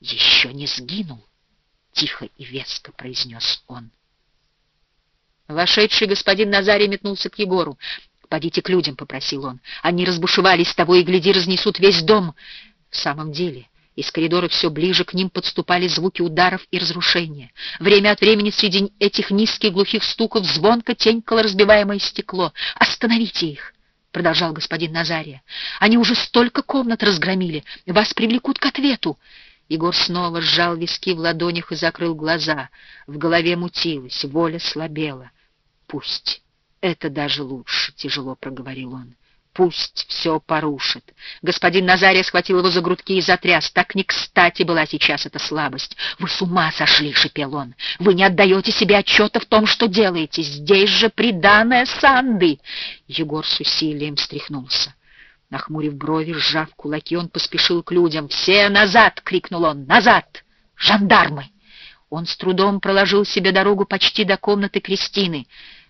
еще не сгинул, — тихо и веско произнес он. Вошедший господин Назарий метнулся к Егору. «Подите к людям», — попросил он. «Они разбушевались, того и гляди, разнесут весь дом». В самом деле, из коридора все ближе к ним подступали звуки ударов и разрушения. Время от времени среди этих низких глухих стуков звонко тенькало разбиваемое стекло. «Остановите их!» — продолжал господин Назария. «Они уже столько комнат разгромили. Вас привлекут к ответу». Егор снова сжал виски в ладонях и закрыл глаза. В голове мутилось, воля слабела. Пусть. Это даже лучше, тяжело проговорил он. Пусть все порушит. Господин Назария схватил его за грудки и затряс. Так не кстати была сейчас эта слабость. «Вы с ума сошли!» — шепел он. «Вы не отдаете себе отчета в том, что делаете. Здесь же приданная Санды!» Егор с усилием встряхнулся. Нахмурив брови, сжав кулаки, он поспешил к людям. «Все назад!» — крикнул он. «Назад! Жандармы!» Он с трудом проложил себе дорогу почти до комнаты Кристины.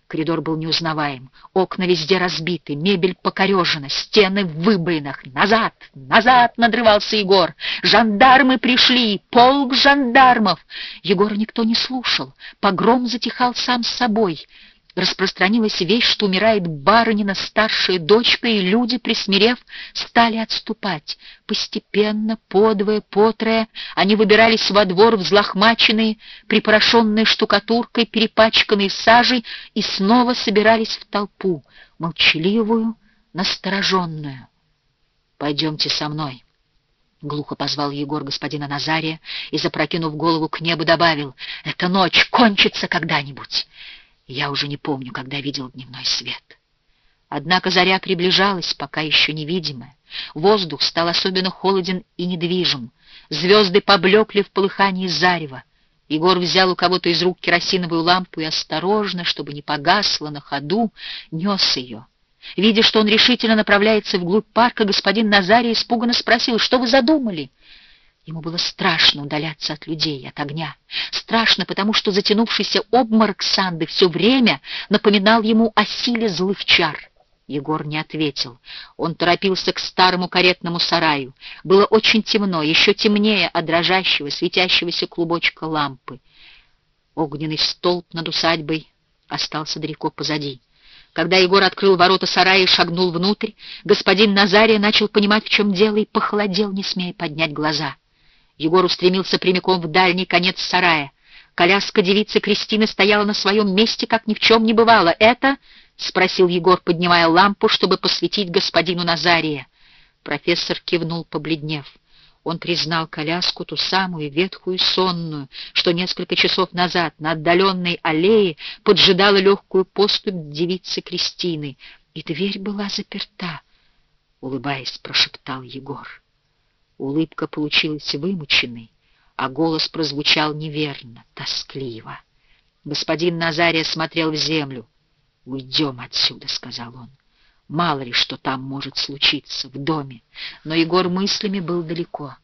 Коридор был неузнаваем. Окна везде разбиты, мебель покорежена, стены в выбоинах. «Назад! Назад!» — надрывался Егор. «Жандармы пришли! Полк жандармов!» Егора никто не слушал. Погром затихал сам с собой распространилась вещь, что умирает барынина старшая дочка, и люди, присмирев, стали отступать. Постепенно, подвое, потрое, они выбирались во двор взлохмаченные, припорошенные штукатуркой, перепачканные сажей, и снова собирались в толпу, молчаливую, настороженную. «Пойдемте со мной», — глухо позвал Егор господина Назария и, запрокинув голову к небу, добавил, «Эта ночь кончится когда-нибудь». Я уже не помню, когда видел дневной свет. Однако заря приближалась, пока еще невидимая. Воздух стал особенно холоден и недвижим. Звезды поблекли в полыхании зарева. Егор взял у кого-то из рук керосиновую лампу и осторожно, чтобы не погасла на ходу, нес ее. Видя, что он решительно направляется вглубь парка, господин Назарий испуганно спросил, что вы задумали? Ему было страшно удаляться от людей, от огня. Страшно, потому что затянувшийся обморок Санды все время напоминал ему о силе злых чар. Егор не ответил. Он торопился к старому каретному сараю. Было очень темно, еще темнее от дрожащего, светящегося клубочка лампы. Огненный столб над усадьбой остался далеко позади. Когда Егор открыл ворота сарая и шагнул внутрь, господин Назария начал понимать, в чем дело, и похолодел, не смея поднять глаза. Егор устремился прямиком в дальний конец сарая. Коляска девицы Кристины стояла на своем месте, как ни в чем не бывало. «Это?» — спросил Егор, поднимая лампу, чтобы посветить господину Назария. Профессор кивнул, побледнев. Он признал коляску, ту самую ветхую сонную, что несколько часов назад на отдаленной аллее поджидала легкую поступь девицы Кристины, и дверь была заперта. Улыбаясь, прошептал Егор. Улыбка получилась вымученной, а голос прозвучал неверно, тоскливо. Господин Назария смотрел в землю. «Уйдем отсюда», — сказал он. «Мало ли, что там может случиться, в доме». Но Егор мыслями был далеко.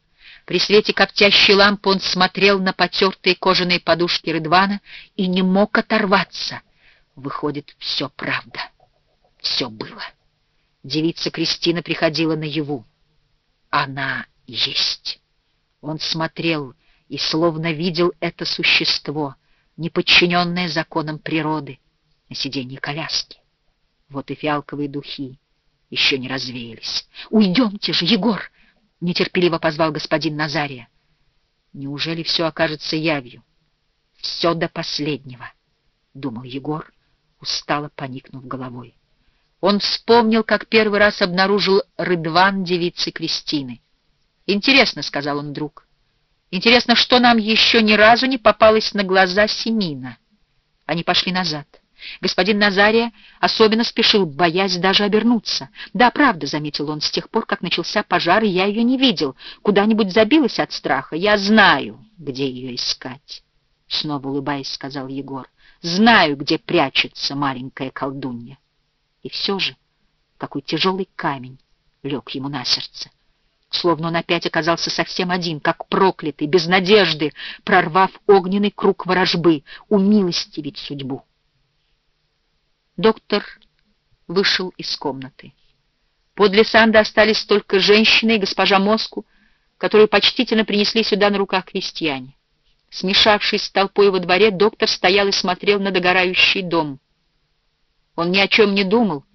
При свете коптящей лампы он смотрел на потертые кожаные подушки Рыдвана и не мог оторваться. Выходит, все правда. Все было. Девица Кристина приходила наяву. Она есть. Он смотрел и словно видел это существо, неподчиненное законам природы, на сиденье коляски. Вот и фиалковые духи еще не развеялись. «Уйдемте же, Егор!» — нетерпеливо позвал господин Назария. «Неужели все окажется явью? Все до последнего», — думал Егор, устало поникнув головой. Он вспомнил, как первый раз обнаружил Рыдван девицы Кристины. «Интересно», — сказал он вдруг. «Интересно, что нам еще ни разу не попалось на глаза Семина». Они пошли назад. Господин Назария особенно спешил, боясь даже обернуться. «Да, правда», — заметил он, — «с тех пор, как начался пожар, я ее не видел. Куда-нибудь забилась от страха. Я знаю, где ее искать». Снова улыбаясь, сказал Егор. «Знаю, где прячется маленькая колдунья». И все же, какой тяжелый камень лег ему на сердце словно он опять оказался совсем один, как проклятый, без надежды, прорвав огненный круг ворожбы, умилостивить судьбу. Доктор вышел из комнаты. Подле Санды остались только женщины и госпожа Моску, которую почтительно принесли сюда на руках крестьяне. Смешавшись с толпой во дворе, доктор стоял и смотрел на догорающий дом. Он ни о чем не думал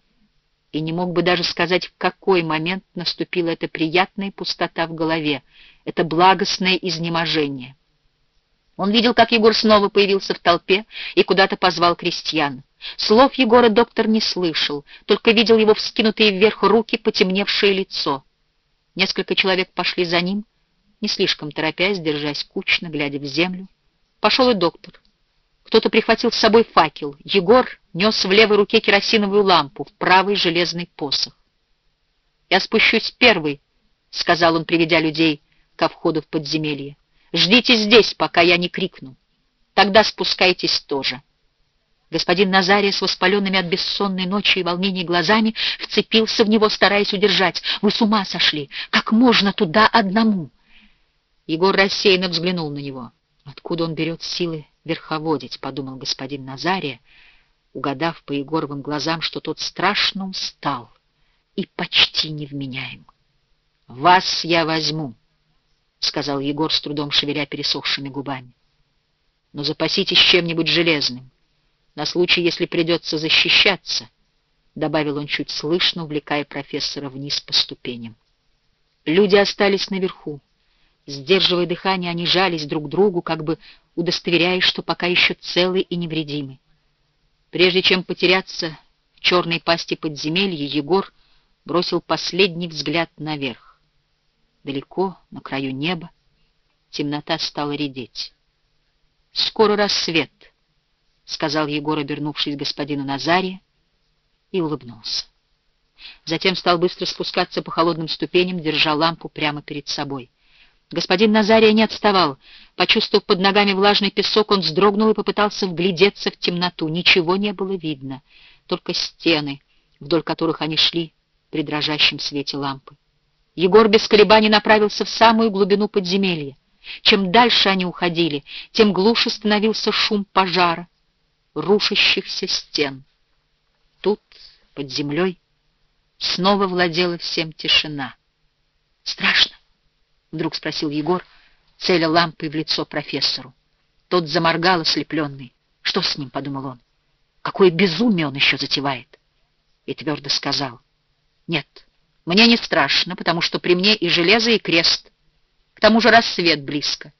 и не мог бы даже сказать, в какой момент наступила эта приятная пустота в голове, это благостное изнеможение. Он видел, как Егор снова появился в толпе и куда-то позвал крестьян. Слов Егора доктор не слышал, только видел его вскинутые вверх руки, потемневшее лицо. Несколько человек пошли за ним, не слишком торопясь, держась кучно, глядя в землю. Пошел и доктор. Кто-то прихватил с собой факел. Егор нес в левой руке керосиновую лампу, в правый железный посох. «Я спущусь первый», — сказал он, приведя людей ко входу в подземелье. Ждите здесь, пока я не крикну. Тогда спускайтесь тоже. Господин Назария с воспаленными от бессонной ночи и волнений глазами вцепился в него, стараясь удержать. «Вы с ума сошли! Как можно туда одному?» Егор рассеянно взглянул на него. «Откуда он берет силы верховодить?» — подумал господин Назария, угадав по Егоровым глазам, что тот страшно устал и почти невменяем. «Вас я возьму!» — сказал Егор, с трудом шевеля пересохшими губами. «Но запаситесь чем-нибудь железным, на случай, если придется защищаться», — добавил он чуть слышно, увлекая профессора вниз по ступеням. Люди остались наверху. Сдерживая дыхание, они жались друг к другу, как бы удостоверяясь, что пока еще целы и невредимы. Прежде чем потеряться в черной пасти подземелья, Егор бросил последний взгляд наверх. Далеко, на краю неба, темнота стала редеть. «Скоро рассвет», — сказал Егор, обернувшись господину Назаре, и улыбнулся. Затем стал быстро спускаться по холодным ступеням, держа лампу прямо перед собой. Господин Назария не отставал. Почувствовав под ногами влажный песок, он вздрогнул и попытался вглядеться в темноту. Ничего не было видно, только стены, вдоль которых они шли при дрожащем свете лампы. Егор без колебаний направился в самую глубину подземелья. Чем дальше они уходили, тем глуше становился шум пожара, рушащихся стен. Тут, под землей, снова владела всем тишина. «Страшно?» — вдруг спросил Егор, целя лампой в лицо профессору. Тот заморгал ослепленный. «Что с ним?» — подумал он. «Какое безумие он еще затевает!» И твердо сказал. «Нет». Мне не страшно, потому что при мне и железо, и крест. К тому же рассвет близко,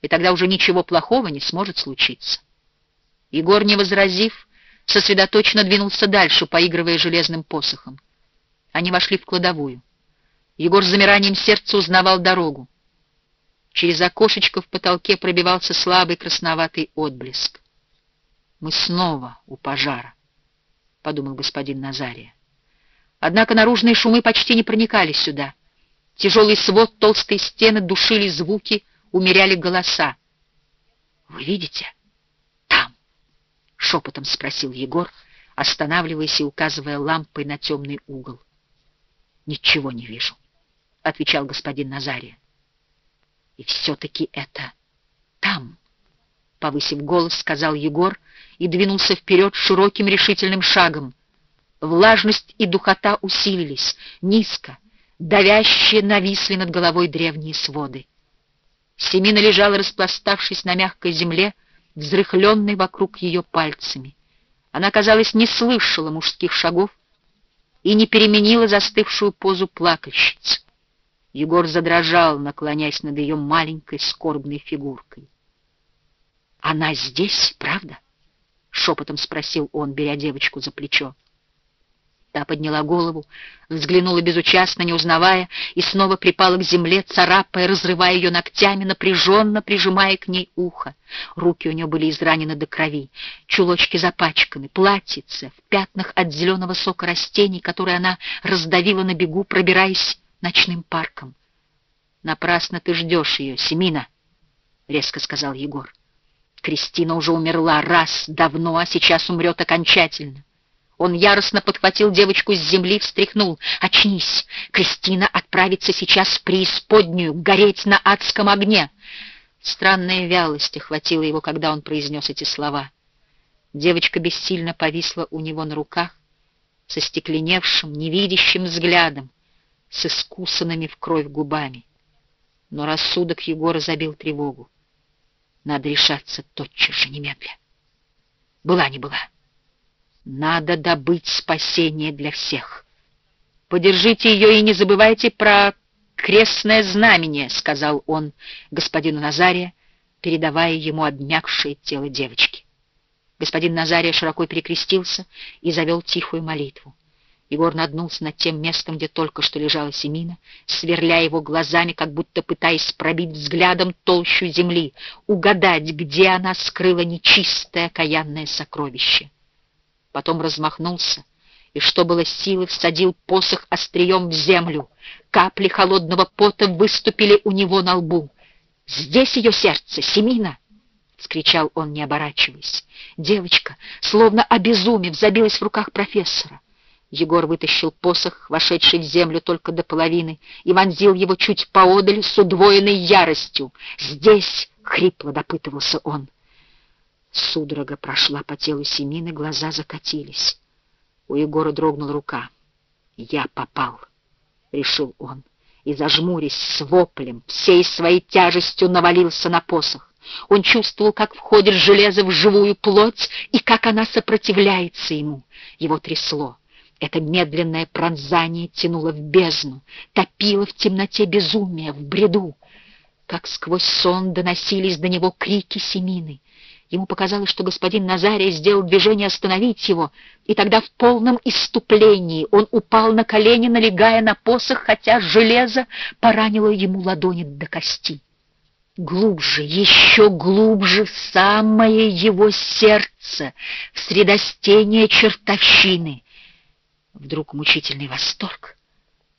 и тогда уже ничего плохого не сможет случиться. Егор, не возразив, сосредоточенно двинулся дальше, поигрывая железным посохом. Они вошли в кладовую. Егор с замиранием сердца узнавал дорогу. Через окошечко в потолке пробивался слабый красноватый отблеск. «Мы снова у пожара», — подумал господин Назария. Однако наружные шумы почти не проникали сюда. Тяжелый свод, толстые стены душили звуки, умеряли голоса. — Вы видите? Там! — шепотом спросил Егор, останавливаясь и указывая лампой на темный угол. — Ничего не вижу, — отвечал господин Назария. — И все-таки это там, — повысив голос, сказал Егор и двинулся вперед широким решительным шагом. Влажность и духота усилились, низко, давящие нависли над головой древние своды. Семина лежала, распластавшись на мягкой земле, взрыхленной вокруг ее пальцами. Она, казалось, не слышала мужских шагов и не переменила застывшую позу плакальщицы. Егор задрожал, наклоняясь над ее маленькой скорбной фигуркой. «Она здесь, правда?» — шепотом спросил он, беря девочку за плечо. Та подняла голову, взглянула безучастно, не узнавая, и снова припала к земле, царапая, разрывая ее ногтями, напряженно прижимая к ней ухо. Руки у нее были изранены до крови, чулочки запачканы, платьице в пятнах от зеленого сока растений, которые она раздавила на бегу, пробираясь ночным парком. «Напрасно ты ждешь ее, Семина», — резко сказал Егор. «Кристина уже умерла раз, давно, а сейчас умрет окончательно. Он яростно подхватил девочку с земли, встряхнул. «Очнись! Кристина отправится сейчас в преисподнюю, гореть на адском огне!» Странная вялость охватила его, когда он произнес эти слова. Девочка бессильно повисла у него на руках, со стекленевшим, невидящим взглядом, с искусанными в кровь губами. Но рассудок Егора забил тревогу. Надо решаться тотчас же, немедля. Была не была. Надо добыть спасение для всех. Подержите ее и не забывайте про крестное знамение, сказал он господину Назария, передавая ему обмякшее тело девочки. Господин Назария широко перекрестился и завел тихую молитву. Егор наднулся над тем местом, где только что лежала Семина, сверляя его глазами, как будто пытаясь пробить взглядом толщу земли, угадать, где она скрыла нечистое окаянное сокровище. Потом размахнулся и, что было силы, всадил посох острием в землю. Капли холодного пота выступили у него на лбу. «Здесь ее сердце, Семина!» — вскричал он, не оборачиваясь. Девочка, словно обезумев, забилась в руках профессора. Егор вытащил посох, вошедший в землю только до половины, и вонзил его чуть поодаль с удвоенной яростью. «Здесь!» — хрипло допытывался он. Судорога прошла по телу Семины, глаза закатились. У Егора дрогнула рука. «Я попал», — решил он, и, зажмурясь с воплем, всей своей тяжестью навалился на посох. Он чувствовал, как входит железо в живую плоть и как она сопротивляется ему. Его трясло. Это медленное пронзание тянуло в бездну, топило в темноте безумия, в бреду. Как сквозь сон доносились до него крики Семины. Ему показалось, что господин Назарий сделал движение остановить его, и тогда в полном иступлении он упал на колени, налегая на посох, хотя железо поранило ему ладони до кости. Глубже, еще глубже в самое его сердце, в средостение чертовщины — Вдруг мучительный восторг,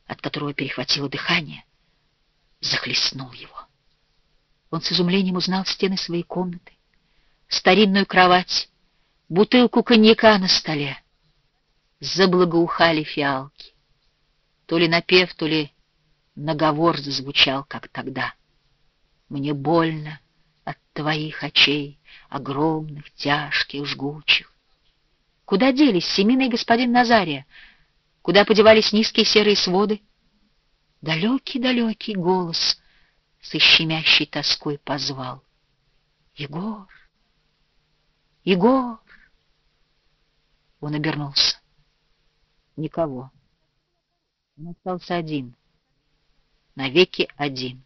от которого перехватило дыхание, захлестнул его. Он с изумлением узнал стены своей комнаты, старинную кровать, бутылку коньяка на столе. Заблагоухали фиалки. То ли напев, то ли наговор зазвучал, как тогда. Мне больно от твоих очей, огромных, тяжких, жгучих. Куда делись Семина и господин Назария? Куда подевались низкие серые своды? Далекий-далекий голос с ищемящей тоской позвал. Егор! Егор! Он обернулся. Никого. Он остался один. Навеки один.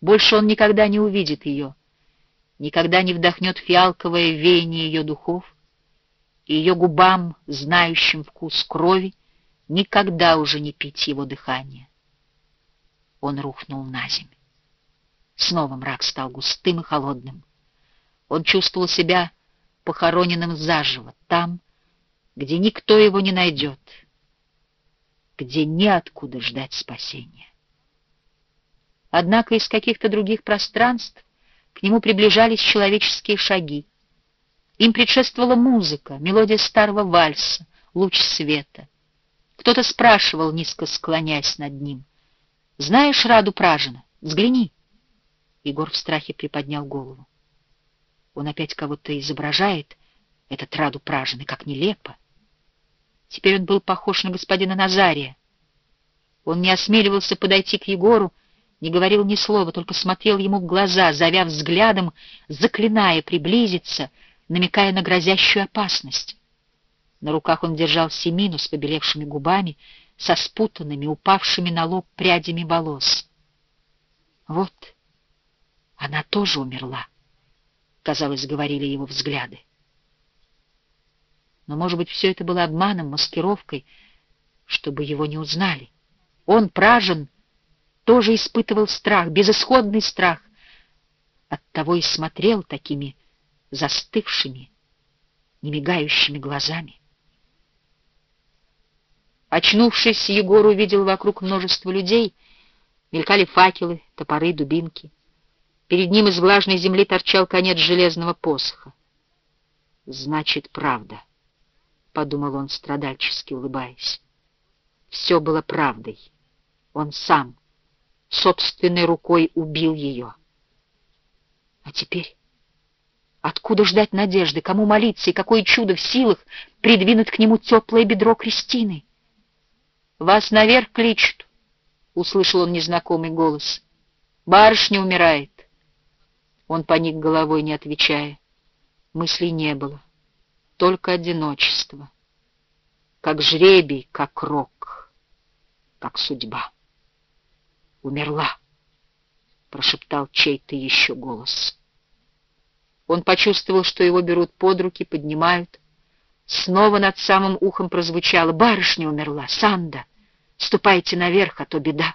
Больше он никогда не увидит ее, никогда не вдохнет фиалковое веяние ее духов, и ее губам, знающим вкус крови, никогда уже не пить его дыхание. Он рухнул на землю. Снова мрак стал густым и холодным. Он чувствовал себя похороненным заживо, там, где никто его не найдет, где неоткуда ждать спасения. Однако из каких-то других пространств к нему приближались человеческие шаги. Им предшествовала музыка, мелодия старого вальса, луч света. Кто-то спрашивал, низко склоняясь над ним. «Знаешь Раду Пражина? Взгляни!» Егор в страхе приподнял голову. Он опять кого-то изображает, этот Раду Пражин, как нелепо. Теперь он был похож на господина Назария. Он не осмеливался подойти к Егору, не говорил ни слова, только смотрел ему в глаза, зовя взглядом, заклиная приблизиться — намекая на грозящую опасность. На руках он держал Семину с побелевшими губами, со спутанными, упавшими на лоб прядями волос. Вот, она тоже умерла, казалось, говорили его взгляды. Но, может быть, все это было обманом, маскировкой, чтобы его не узнали. Он, Пражен, тоже испытывал страх, безысходный страх. Оттого и смотрел такими застывшими, немигающими глазами. Очнувшись, Егор увидел вокруг множество людей, мелькали факелы, топоры, дубинки. Перед ним из влажной земли торчал конец железного посоха. «Значит, правда», — подумал он, страдальчески улыбаясь. Все было правдой. Он сам собственной рукой убил ее. А теперь... Откуда ждать надежды, кому молиться и какое чудо в силах придвинуть к нему теплое бедро Кристины? «Вас наверх кличут», услышал он незнакомый голос. «Барышня умирает!» Он поник головой, не отвечая. Мыслей не было, только одиночество. Как жребий, как рок, как судьба. «Умерла!» — прошептал чей-то еще голос. Он почувствовал, что его берут под руки, поднимают. Снова над самым ухом прозвучало «Барышня умерла! Санда! Ступайте наверх, а то беда!»